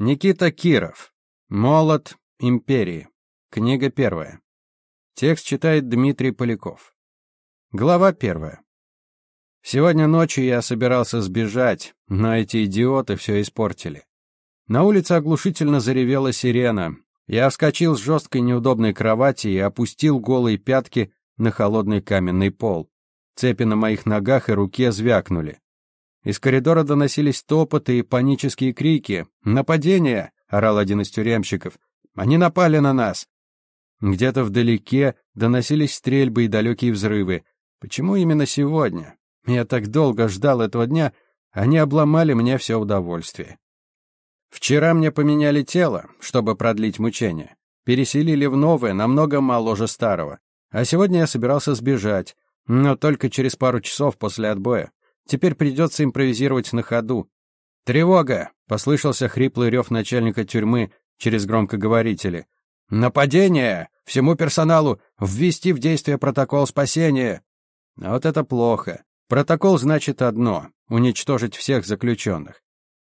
Никита Киров. Молот империи. Книга первая. Текст читает Дмитрий Поляков. Глава первая. Сегодня ночью я собирался сбежать, но эти идиоты все испортили. На улице оглушительно заревела сирена. Я вскочил с жесткой неудобной кровати и опустил голые пятки на холодный каменный пол. Цепи на моих ногах и руке звякнули. Из коридора доносились топоты и панические крики. «Нападение!» — орал один из тюремщиков. «Они напали на нас!» Где-то вдалеке доносились стрельбы и далекие взрывы. Почему именно сегодня? Я так долго ждал этого дня, они обломали мне все удовольствие. Вчера мне поменяли тело, чтобы продлить мучения. Переселили в новое, намного моложе старого. А сегодня я собирался сбежать, но только через пару часов после отбоя. Теперь придется импровизировать на ходу. «Тревога!» — послышался хриплый рев начальника тюрьмы через громкоговорители. «Нападение! Всему персоналу ввести в действие протокол спасения!» А вот это плохо. Протокол значит одно — уничтожить всех заключенных.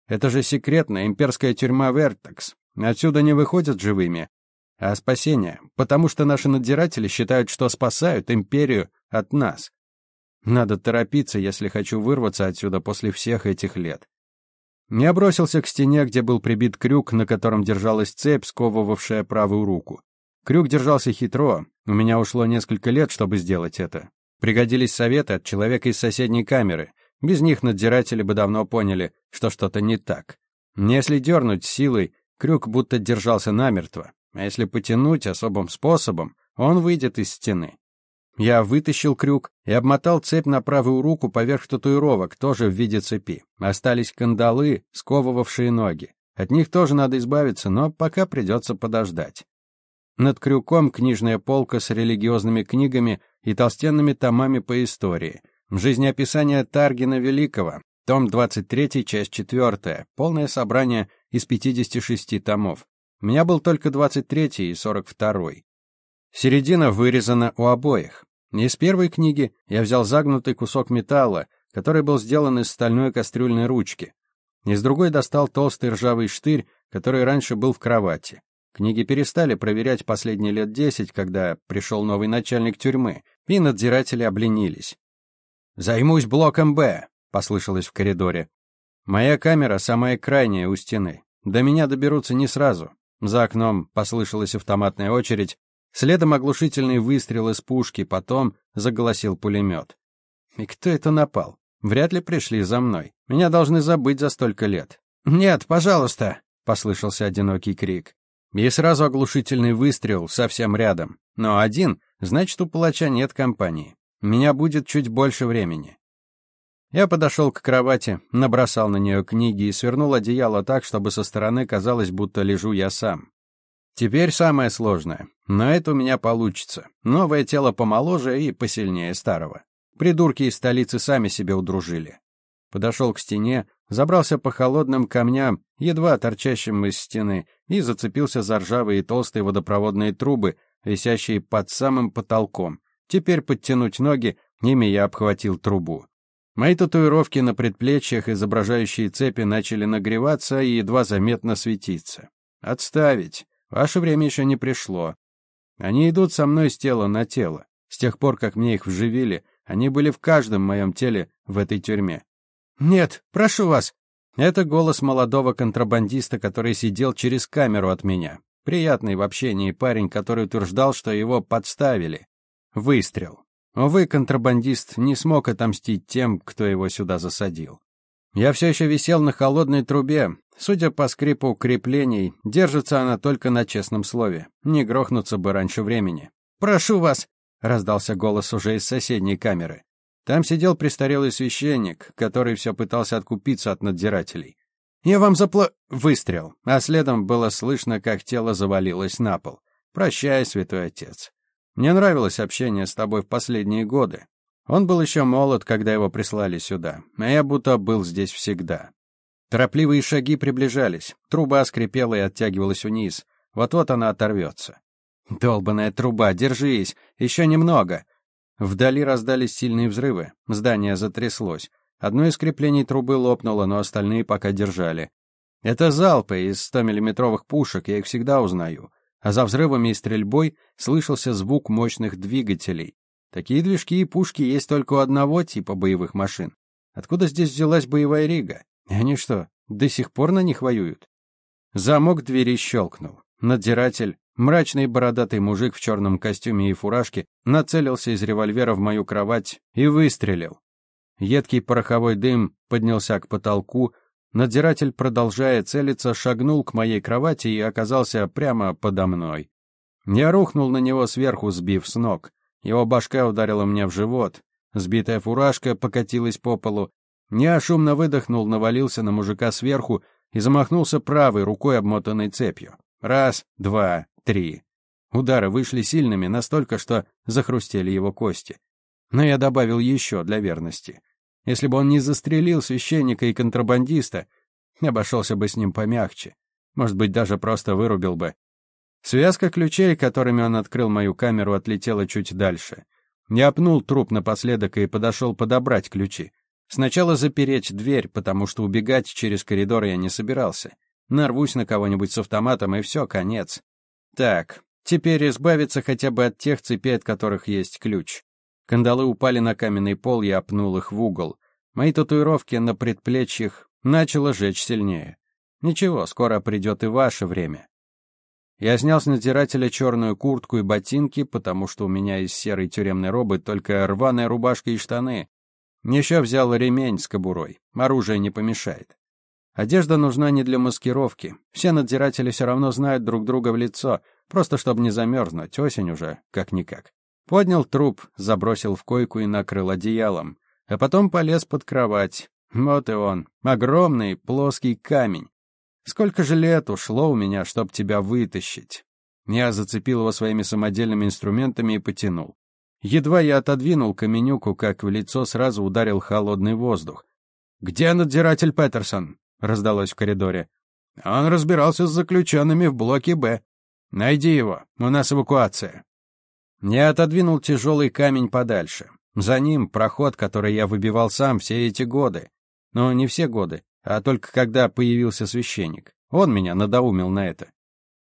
Это же секретная имперская тюрьма Вертекс. Отсюда не выходят живыми. А спасение, потому что наши надзиратели считают, что спасают империю от нас. Надо торопиться, если хочу вырваться отсюда после всех этих лет. Я бросился к стене, где был прибит крюк, на котором держалась цепь, сковывавшая правую руку. Крюк держался хитро, у меня ушло несколько лет, чтобы сделать это. Пригодились советы от человека из соседней камеры. Без них надзиратели бы давно поняли, что что-то не так. Если дернуть силой, крюк будто держался намертво, а если потянуть особым способом, он выйдет из стены. Я вытащил крюк и обмотал цепь на правую руку поверх татуировок, тоже в виде цепи. Остались кандалы, сковывавшие ноги. От них тоже надо избавиться, но пока придется подождать. Над крюком книжная полка с религиозными книгами и толстенными томами по истории. Жизнеописание Таргина Великого, том 23, часть 4, полное собрание из 56 томов. У меня был только 23 и 42. Середина вырезана у обоих. Из первой книги я взял загнутый кусок металла, который был сделан из стальной кастрюльной ручки. Из другой достал толстый ржавый штырь, который раньше был в кровати. Книги перестали проверять последние лет десять, когда пришел новый начальник тюрьмы, и надзиратели обленились. «Займусь блоком Б», — послышалось в коридоре. Моя камера самая крайняя у стены. До меня доберутся не сразу. За окном послышалась автоматная очередь, Следом оглушительный выстрел из пушки, потом заголосил пулемет. И кто это напал? Вряд ли пришли за мной. Меня должны забыть за столько лет. «Нет, пожалуйста!» — послышался одинокий крик. И сразу оглушительный выстрел совсем рядом. Но один, значит, у палача нет компании. Меня будет чуть больше времени. Я подошел к кровати, набросал на нее книги и свернул одеяло так, чтобы со стороны казалось, будто лежу я сам. Теперь самое сложное. Но это у меня получится. Новое тело помоложе и посильнее старого. Придурки из столицы сами себе удружили. Подошел к стене, забрался по холодным камням, едва торчащим из стены, и зацепился за ржавые толстые водопроводные трубы, висящие под самым потолком. Теперь подтянуть ноги, ими я обхватил трубу. Мои татуировки на предплечьях, изображающие цепи, начали нагреваться и едва заметно светиться. Отставить. Ваше время еще не пришло. Они идут со мной с тела на тело. С тех пор, как мне их вживили, они были в каждом моем теле в этой тюрьме. «Нет, прошу вас!» Это голос молодого контрабандиста, который сидел через камеру от меня. Приятный в общении парень, который утверждал, что его подставили. Выстрел. Увы, контрабандист не смог отомстить тем, кто его сюда засадил. Я все еще висел на холодной трубе, Судя по скрипу креплений, держится она только на честном слове. Не грохнуться бы раньше времени. «Прошу вас!» — раздался голос уже из соседней камеры. Там сидел престарелый священник, который все пытался откупиться от надзирателей. «Я вам запла...» — выстрел, а следом было слышно, как тело завалилось на пол. «Прощай, святой отец. Мне нравилось общение с тобой в последние годы. Он был еще молод, когда его прислали сюда, а я будто был здесь всегда. Торопливые шаги приближались. Труба скрипела и оттягивалась вниз. Вот-вот она оторвется. «Долбаная труба, держись! Еще немного!» Вдали раздались сильные взрывы. Здание затряслось. Одно из креплений трубы лопнуло, но остальные пока держали. Это залпы из 100-миллиметровых пушек, я их всегда узнаю. А за взрывами и стрельбой слышался звук мощных двигателей. Такие движки и пушки есть только у одного типа боевых машин. Откуда здесь взялась боевая рига? Они что, до сих пор на них воюют? Замок двери щелкнул. Надзиратель, мрачный бородатый мужик в черном костюме и фуражке, нацелился из револьвера в мою кровать и выстрелил. Едкий пороховой дым поднялся к потолку, надзиратель, продолжая целиться, шагнул к моей кровати и оказался прямо подо мной. Я рухнул на него сверху, сбив с ног. Его башка ударила мне в живот. Сбитая фуражка покатилась по полу. Я шумно выдохнул, навалился на мужика сверху и замахнулся правой рукой, обмотанной цепью. Раз, два, три. Удары вышли сильными, настолько, что захрустели его кости. Но я добавил еще для верности. Если бы он не застрелил священника и контрабандиста, обошелся бы с ним помягче. Может быть, даже просто вырубил бы. Связка ключей, которыми он открыл мою камеру, отлетела чуть дальше. Я пнул труп напоследок и подошел подобрать ключи. Сначала запереть дверь, потому что убегать через коридор я не собирался. Нарвусь на кого-нибудь с автоматом, и все, конец. Так, теперь избавиться хотя бы от тех цепей, от которых есть ключ. Кандалы упали на каменный пол, я опнул их в угол. Мои татуировки на предплечьях начало жечь сильнее. Ничего, скоро придет и ваше время. Я снял с надзирателя черную куртку и ботинки, потому что у меня из серой тюремной робы только рваная рубашка и штаны. Еще взял ремень с кобурой. Оружие не помешает. Одежда нужна не для маскировки. Все надзиратели все равно знают друг друга в лицо, просто чтобы не замерзнуть. Осень уже, как-никак. Поднял труп, забросил в койку и накрыл одеялом. А потом полез под кровать. Вот и он. Огромный плоский камень. Сколько же лет ушло у меня, чтобы тебя вытащить? Я зацепил его своими самодельными инструментами и потянул. Едва я отодвинул каменюку, как в лицо сразу ударил холодный воздух. «Где надзиратель Петерсон?» — раздалось в коридоре. «Он разбирался с заключенными в блоке «Б». Найди его, у нас эвакуация». Я отодвинул тяжелый камень подальше. За ним проход, который я выбивал сам все эти годы. Но не все годы, а только когда появился священник. Он меня надоумил на это.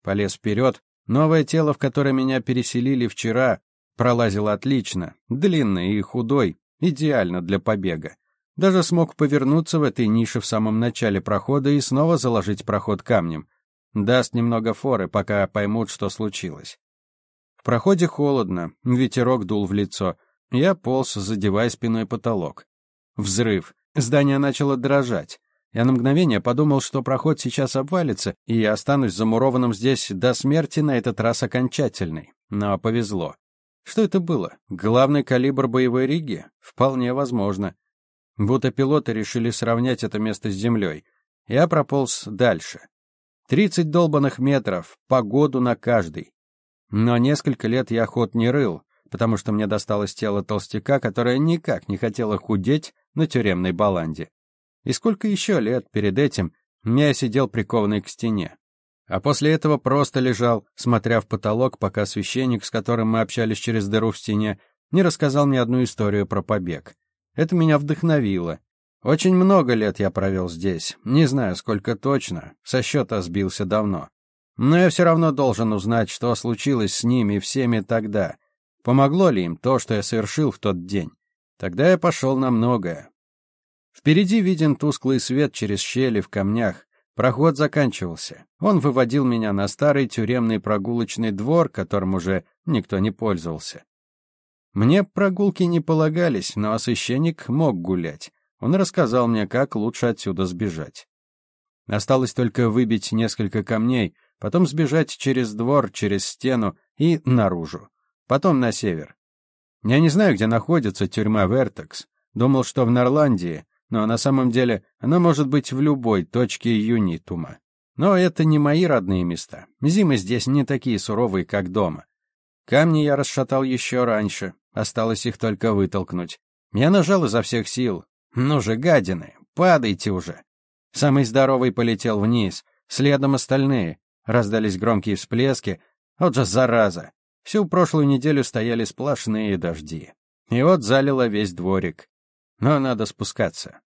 Полез вперед. Новое тело, в которое меня переселили вчера, пролазило отлично. Длинный и худой, идеально для побега. Даже смог повернуться в этой нише в самом начале прохода и снова заложить проход камнем. Даст немного форы, пока поймут, что случилось. В проходе холодно, ветерок дул в лицо. Я полз, задевая спиной потолок. Взрыв. Здание начало дрожать. Я на мгновение подумал, что проход сейчас обвалится, и я останусь замурованным здесь до смерти, на этот раз окончательный. Но повезло. Что это было? Главный калибр боевой риги? Вполне возможно. Будто пилоты решили сравнять это место с землей. Я прополз дальше. Тридцать долбанных метров, погоду на каждый. Но несколько лет я ход не рыл, потому что мне досталось тело толстяка, которое никак не хотело худеть на тюремной баланде. И сколько еще лет перед этим я сидел прикованный к стене. А после этого просто лежал, смотря в потолок, пока священник, с которым мы общались через дыру в стене, не рассказал мне одну историю про побег. Это меня вдохновило. Очень много лет я провел здесь, не знаю, сколько точно, со счета сбился давно. Но я все равно должен узнать, что случилось с ними всеми тогда. Помогло ли им то, что я совершил в тот день? Тогда я пошел на многое. Впереди виден тусклый свет через щели в камнях. Проход заканчивался. Он выводил меня на старый тюремный прогулочный двор, которым уже никто не пользовался. Мне прогулки не полагались, но священник мог гулять. Он рассказал мне, как лучше отсюда сбежать. Осталось только выбить несколько камней, потом сбежать через двор, через стену и наружу. Потом на север. Я не знаю, где находится тюрьма Вертекс. Думал, что в Норландии, но на самом деле она может быть в любой точке Юнитума. Но это не мои родные места. Зимы здесь не такие суровые, как дома. Камни я расшатал еще раньше, осталось их только вытолкнуть. Я нажал изо всех сил. Ну же, гадины, падайте уже. Самый здоровый полетел вниз, следом остальные. Раздались громкие всплески. Вот же зараза. Всю прошлую неделю стояли сплошные дожди. И вот залило весь дворик. Но надо спускаться.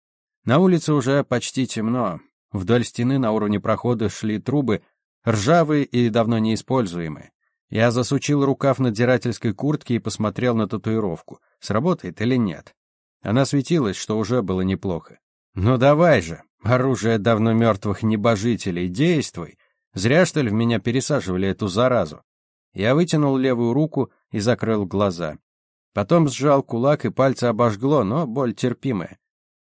На улице уже почти темно. Вдоль стены на уровне прохода шли трубы, ржавые и давно неиспользуемые. Я засучил рукав надзирательской куртки и посмотрел на татуировку, сработает или нет. Она светилась, что уже было неплохо. «Ну давай же, оружие давно мертвых небожителей, действуй! Зря, что ли, в меня пересаживали эту заразу?» Я вытянул левую руку и закрыл глаза. Потом сжал кулак, и пальцы обожгло, но боль терпимая.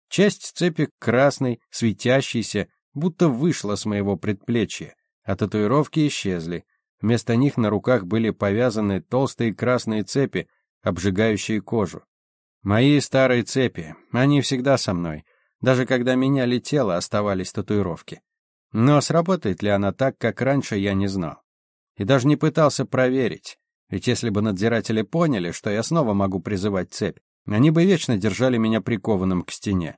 Часть цепи красной, светящейся, будто вышла с моего предплечья, а татуировки исчезли. Вместо них на руках были повязаны толстые красные цепи, обжигающие кожу. Мои старые цепи, они всегда со мной. Даже когда меня летело, оставались татуировки. Но сработает ли она так, как раньше, я не знал. И даже не пытался проверить. Ведь если бы надзиратели поняли, что я снова могу призывать цепь, они бы вечно держали меня прикованным к стене.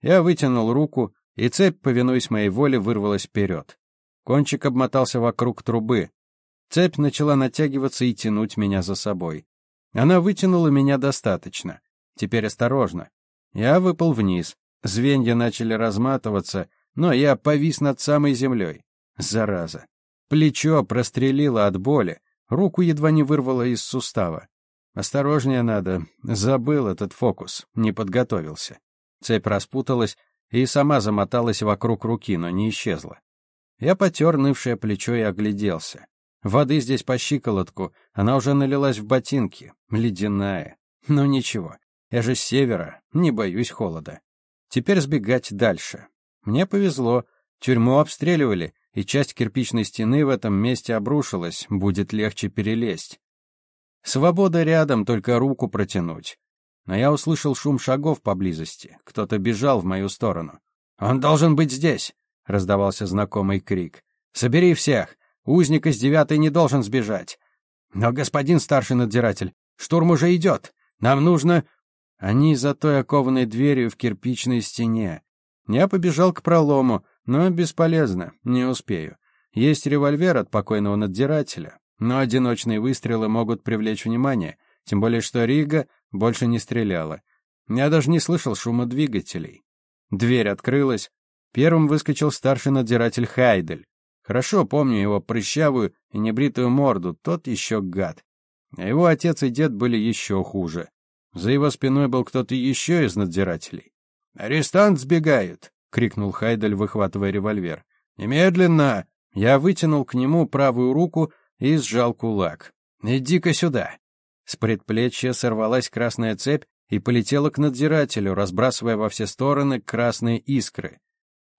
Я вытянул руку, и цепь, повинуясь моей воле, вырвалась вперед. Кончик обмотался вокруг трубы. Цепь начала натягиваться и тянуть меня за собой. Она вытянула меня достаточно. Теперь осторожно. Я выпал вниз. Звенья начали разматываться, но я повис над самой землей. Зараза. Плечо прострелило от боли, руку едва не вырвало из сустава. Осторожнее надо. Забыл этот фокус, не подготовился. Цепь распуталась и сама замоталась вокруг руки, но не исчезла. Я потер нывшее плечо и огляделся. Воды здесь по щиколотку, она уже налилась в ботинки, ледяная. Но ничего, я же с севера, не боюсь холода. Теперь сбегать дальше. Мне повезло, тюрьму обстреливали, и часть кирпичной стены в этом месте обрушилась, будет легче перелезть. Свобода рядом, только руку протянуть. Но я услышал шум шагов поблизости. Кто-то бежал в мою сторону. «Он должен быть здесь!» — раздавался знакомый крик. «Собери всех! Узник из девятой не должен сбежать!» «Но, господин старший надзиратель, штурм уже идет! Нам нужно...» Они за той окованной дверью в кирпичной стене. Я побежал к пролому, но бесполезно, не успею. Есть револьвер от покойного надзирателя, но одиночные выстрелы могут привлечь внимание, тем более что Рига больше не стреляла. Я даже не слышал шума двигателей. Дверь открылась. Первым выскочил старший надзиратель Хайдель. Хорошо помню его прыщавую и небритую морду, тот еще гад. А его отец и дед были еще хуже. За его спиной был кто-то еще из надзирателей. «Арестант сбегает!» — крикнул Хайдель, выхватывая револьвер. «Немедленно!» Я вытянул к нему правую руку и сжал кулак. «Иди-ка сюда!» С предплечья сорвалась красная цепь и полетела к надзирателю, разбрасывая во все стороны красные искры.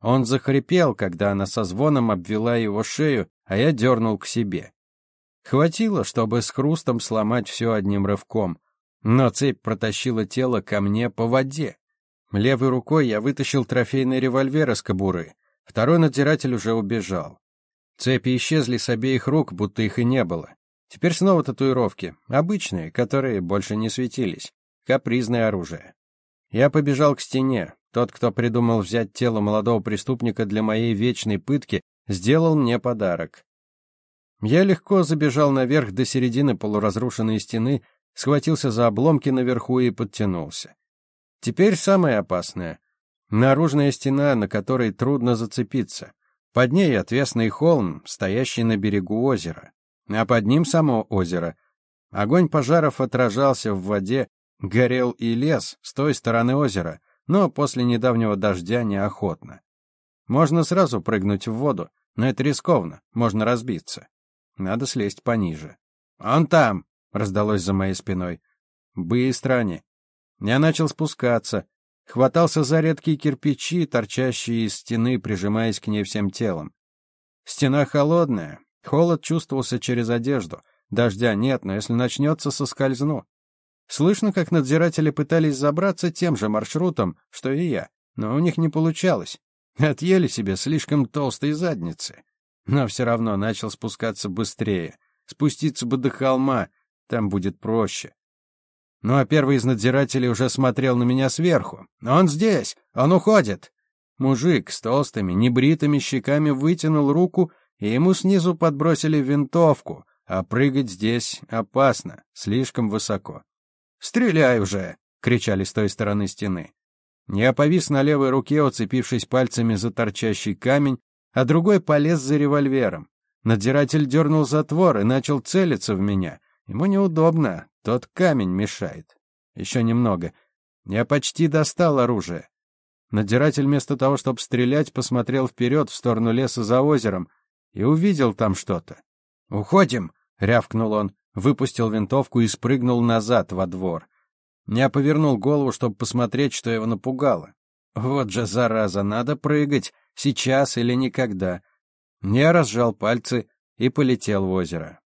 Он захрипел, когда она со звоном обвела его шею, а я дернул к себе. Хватило, чтобы с хрустом сломать все одним рывком, но цепь протащила тело ко мне по воде. Левой рукой я вытащил трофейный револьвер из кобуры. Второй надзиратель уже убежал. Цепи исчезли с обеих рук, будто их и не было. Теперь снова татуировки, обычные, которые больше не светились. Капризное оружие. Я побежал к стене. Тот, кто придумал взять тело молодого преступника для моей вечной пытки, сделал мне подарок. Я легко забежал наверх до середины полуразрушенной стены, схватился за обломки наверху и подтянулся. Теперь самое опасное. Наружная стена, на которой трудно зацепиться. Под ней отвесный холм, стоящий на берегу озера а под ним само озеро. Огонь пожаров отражался в воде, горел и лес с той стороны озера, но после недавнего дождя неохотно. Можно сразу прыгнуть в воду, но это рискованно, можно разбиться. Надо слезть пониже. «Он там!» — раздалось за моей спиной. «Быстро они!» Я начал спускаться, хватался за редкие кирпичи, торчащие из стены, прижимаясь к ней всем телом. Стена холодная, Холод чувствовался через одежду. Дождя нет, но если начнется, соскользну. Слышно, как надзиратели пытались забраться тем же маршрутом, что и я, но у них не получалось. Отъели себе слишком толстые задницы. Но все равно начал спускаться быстрее. Спуститься бы до холма, там будет проще. Ну а первый из надзирателей уже смотрел на меня сверху. «Он здесь! Он уходит!» Мужик с толстыми, небритыми щеками вытянул руку и ему снизу подбросили винтовку, а прыгать здесь опасно, слишком высоко. «Стреляй уже!» — кричали с той стороны стены. Я повис на левой руке, уцепившись пальцами за торчащий камень, а другой полез за револьвером. Надзиратель дернул затвор и начал целиться в меня. Ему неудобно, тот камень мешает. Еще немного. Я почти достал оружие. Надзиратель вместо того, чтобы стрелять, посмотрел вперед в сторону леса за озером и увидел там что-то. «Уходим!» — рявкнул он, выпустил винтовку и спрыгнул назад во двор. Я повернул голову, чтобы посмотреть, что его напугало. Вот же, зараза, надо прыгать, сейчас или никогда. Я разжал пальцы и полетел в озеро.